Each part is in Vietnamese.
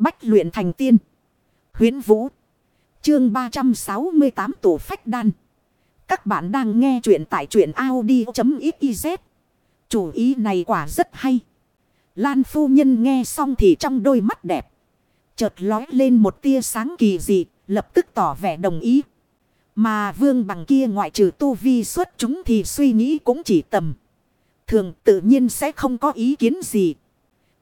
Bách luyện thành tiên. Huyến Vũ. Chương 368 tổ phách đan. Các bạn đang nghe truyện tại truyện Audi.xyz. Chủ ý này quả rất hay. Lan phu nhân nghe xong thì trong đôi mắt đẹp. Chợt lói lên một tia sáng kỳ dị, lập tức tỏ vẻ đồng ý. Mà vương bằng kia ngoại trừ tu vi xuất chúng thì suy nghĩ cũng chỉ tầm. Thường tự nhiên sẽ không có ý kiến gì.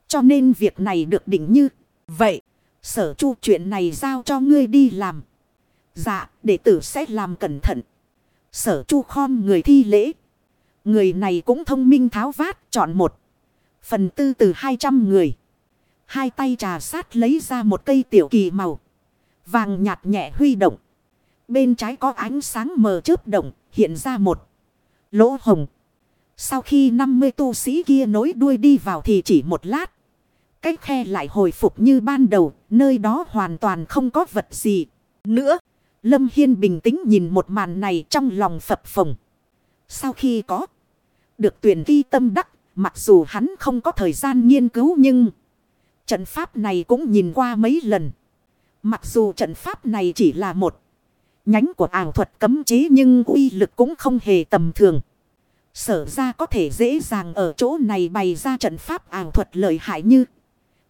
Cho nên việc này được định như vậy. Sở chu chuyện này giao cho ngươi đi làm. Dạ, đệ tử sẽ làm cẩn thận. Sở chu khom người thi lễ. Người này cũng thông minh tháo vát, chọn một. Phần tư từ 200 người. Hai tay trà sát lấy ra một cây tiểu kỳ màu. Vàng nhạt nhẹ huy động. Bên trái có ánh sáng mờ chớp động, hiện ra một lỗ hồng. Sau khi 50 tu sĩ kia nối đuôi đi vào thì chỉ một lát. Cái khe lại hồi phục như ban đầu, nơi đó hoàn toàn không có vật gì. Nữa, Lâm Hiên bình tĩnh nhìn một màn này trong lòng phập phồng. Sau khi có được tuyển ghi tâm đắc, mặc dù hắn không có thời gian nghiên cứu nhưng trận pháp này cũng nhìn qua mấy lần. Mặc dù trận pháp này chỉ là một nhánh của ảo thuật cấm chế nhưng uy lực cũng không hề tầm thường. Sở ra có thể dễ dàng ở chỗ này bày ra trận pháp ảo thuật lợi hại như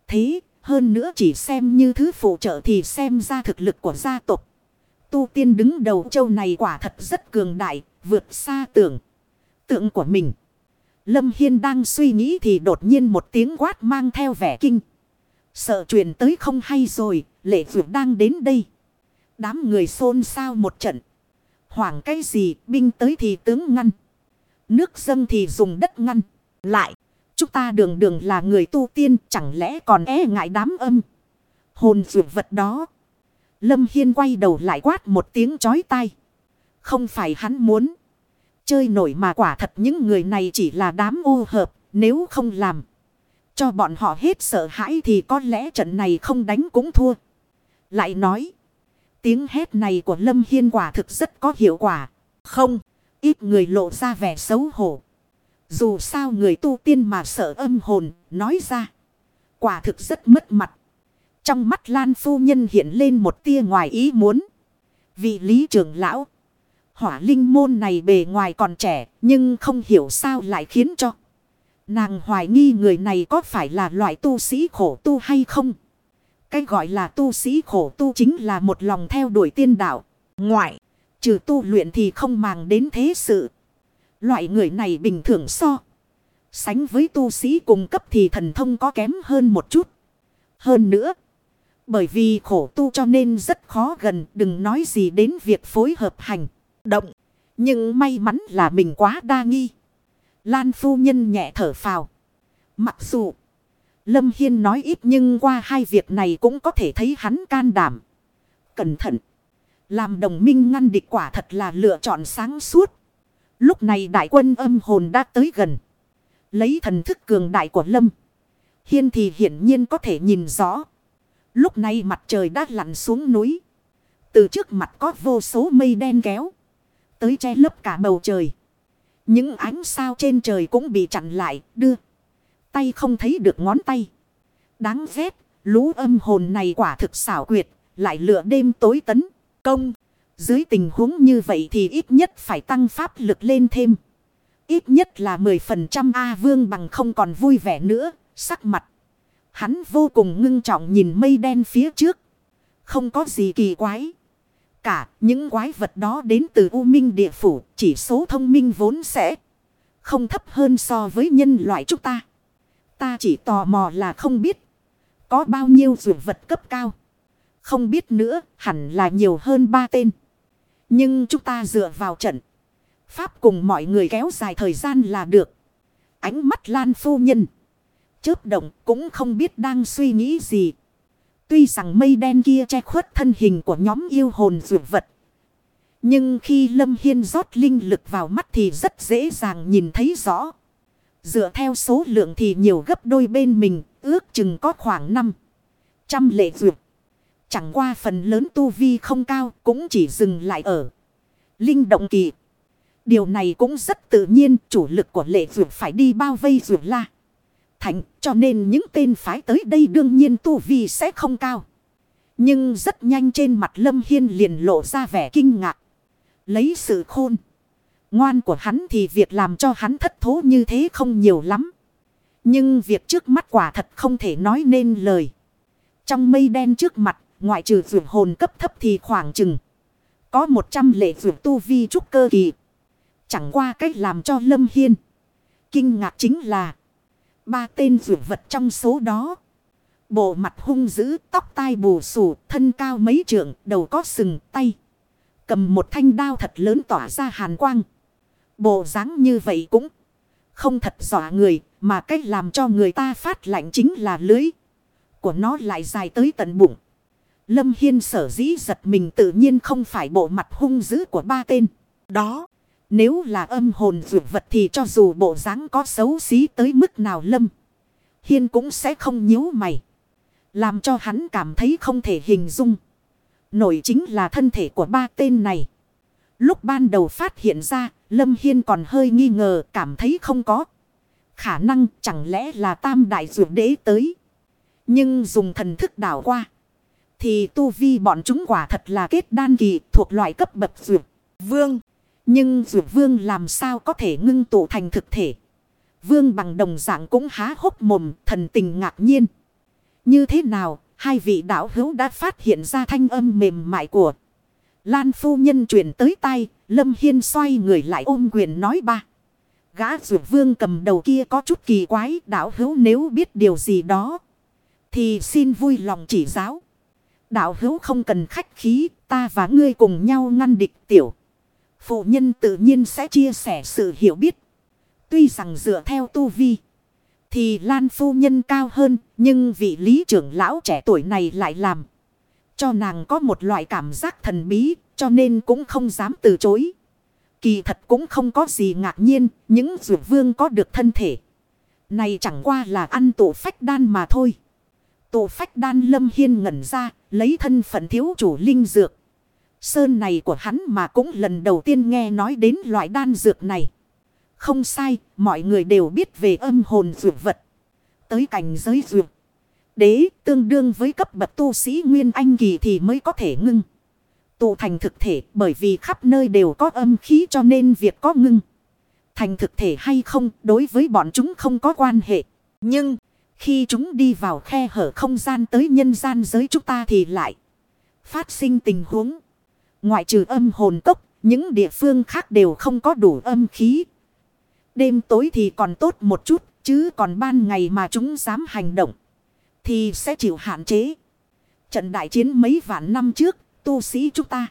thế. Hơn nữa chỉ xem như thứ phụ trợ thì xem ra thực lực của gia tộc. Tu tiên đứng đầu châu này quả thật rất cường đại, vượt xa tưởng. Tượng của mình. Lâm Hiên đang suy nghĩ thì đột nhiên một tiếng quát mang theo vẻ kinh. Sợ chuyện tới không hay rồi, lệ vượt đang đến đây. Đám người xôn xao một trận. Hoảng cái gì, binh tới thì tướng ngăn. Nước dâng thì dùng đất ngăn. Lại, chúng ta đường đường là người tu tiên, chẳng lẽ còn e ngại đám âm. Hồn vượt vật đó. Lâm Hiên quay đầu lại quát một tiếng chói tai. Không phải hắn muốn. Chơi nổi mà quả thật những người này chỉ là đám ô hợp. Nếu không làm. Cho bọn họ hết sợ hãi thì có lẽ trận này không đánh cũng thua. Lại nói. Tiếng hét này của Lâm Hiên quả thực rất có hiệu quả. Không. Ít người lộ ra vẻ xấu hổ. Dù sao người tu tiên mà sợ âm hồn. Nói ra. Quả thực rất mất mặt. Trong mắt Lan phu nhân hiện lên một tia ngoài ý muốn. Vị lý trưởng lão. Hỏa linh môn này bề ngoài còn trẻ. Nhưng không hiểu sao lại khiến cho. Nàng hoài nghi người này có phải là loại tu sĩ khổ tu hay không? Cái gọi là tu sĩ khổ tu chính là một lòng theo đuổi tiên đạo. Ngoại, trừ tu luyện thì không màng đến thế sự. Loại người này bình thường so. Sánh với tu sĩ cùng cấp thì thần thông có kém hơn một chút. Hơn nữa. Bởi vì khổ tu cho nên rất khó gần đừng nói gì đến việc phối hợp hành, động. Nhưng may mắn là mình quá đa nghi. Lan phu nhân nhẹ thở phào. Mặc dù Lâm Hiên nói ít nhưng qua hai việc này cũng có thể thấy hắn can đảm. Cẩn thận. Làm đồng minh ngăn địch quả thật là lựa chọn sáng suốt. Lúc này đại quân âm hồn đã tới gần. Lấy thần thức cường đại của Lâm. Hiên thì hiển nhiên có thể nhìn rõ. Lúc này mặt trời đã lặn xuống núi. Từ trước mặt có vô số mây đen kéo. Tới che lấp cả bầu trời. Những ánh sao trên trời cũng bị chặn lại, đưa. Tay không thấy được ngón tay. Đáng ghét, lũ âm hồn này quả thực xảo quyệt, lại lựa đêm tối tấn, công. Dưới tình huống như vậy thì ít nhất phải tăng pháp lực lên thêm. Ít nhất là 10% A vương bằng không còn vui vẻ nữa, sắc mặt. Hắn vô cùng ngưng trọng nhìn mây đen phía trước. Không có gì kỳ quái. Cả những quái vật đó đến từ U Minh địa phủ, chỉ số thông minh vốn sẽ không thấp hơn so với nhân loại chúng ta. Ta chỉ tò mò là không biết có bao nhiêu dụ vật cấp cao. Không biết nữa, hẳn là nhiều hơn ba tên. Nhưng chúng ta dựa vào trận. Pháp cùng mọi người kéo dài thời gian là được. Ánh mắt lan phu nhân. Chớp động cũng không biết đang suy nghĩ gì. Tuy rằng mây đen kia che khuất thân hình của nhóm yêu hồn dụ vật. Nhưng khi Lâm Hiên rót linh lực vào mắt thì rất dễ dàng nhìn thấy rõ. Dựa theo số lượng thì nhiều gấp đôi bên mình, ước chừng có khoảng 5. Trăm lệ duyệt. Chẳng qua phần lớn tu vi không cao, cũng chỉ dừng lại ở linh động kỳ. Điều này cũng rất tự nhiên, chủ lực của lệ duyệt phải đi bao vây duyệt la. thạnh cho nên những tên phái tới đây đương nhiên tu vi sẽ không cao. Nhưng rất nhanh trên mặt Lâm Hiên liền lộ ra vẻ kinh ngạc. Lấy sự khôn. Ngoan của hắn thì việc làm cho hắn thất thố như thế không nhiều lắm. Nhưng việc trước mắt quả thật không thể nói nên lời. Trong mây đen trước mặt, ngoại trừ vượt hồn cấp thấp thì khoảng chừng. Có 100 lệ vượt tu vi trúc cơ kỳ. Chẳng qua cách làm cho Lâm Hiên. Kinh ngạc chính là. Ba tên vượt vật trong số đó. Bộ mặt hung dữ, tóc tai bù xù, thân cao mấy trượng, đầu có sừng, tay. Cầm một thanh đao thật lớn tỏa ra hàn quang. Bộ dáng như vậy cũng không thật dọa người, mà cách làm cho người ta phát lạnh chính là lưới. Của nó lại dài tới tận bụng. Lâm Hiên sở dĩ giật mình tự nhiên không phải bộ mặt hung dữ của ba tên. Đó, nếu là âm hồn vượt vật thì cho dù bộ dáng có xấu xí tới mức nào Lâm. Hiên cũng sẽ không nhíu mày. Làm cho hắn cảm thấy không thể hình dung. Nổi chính là thân thể của ba tên này. Lúc ban đầu phát hiện ra, Lâm Hiên còn hơi nghi ngờ cảm thấy không có. Khả năng chẳng lẽ là tam đại dược đế tới. Nhưng dùng thần thức đảo qua. Thì tu vi bọn chúng quả thật là kết đan kỳ thuộc loại cấp bậc dược vương. Nhưng dược vương làm sao có thể ngưng tụ thành thực thể. Vương bằng đồng dạng cũng há hốc mồm thần tình ngạc nhiên. Như thế nào, hai vị đạo hữu đã phát hiện ra thanh âm mềm mại của Lan phu nhân chuyển tới tay, Lâm Hiên xoay người lại ôm quyền nói ba. Gã dược vương cầm đầu kia có chút kỳ quái, đạo hữu nếu biết điều gì đó. Thì xin vui lòng chỉ giáo. Đạo hữu không cần khách khí, ta và ngươi cùng nhau ngăn địch tiểu. Phụ nhân tự nhiên sẽ chia sẻ sự hiểu biết. Tuy rằng dựa theo tu vi. Thì Lan phu nhân cao hơn. Nhưng vị lý trưởng lão trẻ tuổi này lại làm. Cho nàng có một loại cảm giác thần bí. Cho nên cũng không dám từ chối. Kỳ thật cũng không có gì ngạc nhiên. Những dược vương có được thân thể. Này chẳng qua là ăn tổ phách đan mà thôi. Tổ phách đan lâm hiên ngẩn ra. Lấy thân phận thiếu chủ linh dược. Sơn này của hắn mà cũng lần đầu tiên nghe nói đến loại đan dược này. Không sai, mọi người đều biết về âm hồn dược vật. Tới cảnh giới dược. Đế tương đương với cấp bậc tu sĩ Nguyên Anh Kỳ thì mới có thể ngưng. Tụ thành thực thể bởi vì khắp nơi đều có âm khí cho nên việc có ngưng. Thành thực thể hay không đối với bọn chúng không có quan hệ. Nhưng khi chúng đi vào khe hở không gian tới nhân gian giới chúng ta thì lại phát sinh tình huống. Ngoại trừ âm hồn tốc những địa phương khác đều không có đủ âm khí. Đêm tối thì còn tốt một chút, chứ còn ban ngày mà chúng dám hành động. Thì sẽ chịu hạn chế. Trận đại chiến mấy vạn năm trước, tu sĩ chúng ta.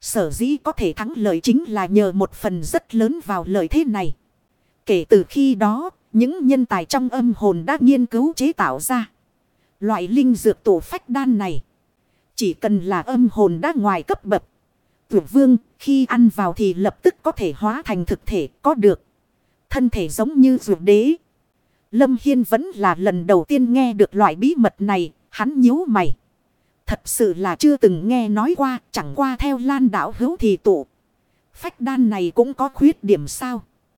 Sở dĩ có thể thắng lợi chính là nhờ một phần rất lớn vào lợi thế này. Kể từ khi đó, những nhân tài trong âm hồn đã nghiên cứu chế tạo ra. Loại linh dược tổ phách đan này. Chỉ cần là âm hồn đã ngoài cấp bậc. Tử vương, khi ăn vào thì lập tức có thể hóa thành thực thể, có được. Thân thể giống như dược đế. Lâm Hiên vẫn là lần đầu tiên nghe được loại bí mật này. Hắn nhíu mày. Thật sự là chưa từng nghe nói qua. Chẳng qua theo lan đảo hữu thì tụ. Phách đan này cũng có khuyết điểm sao.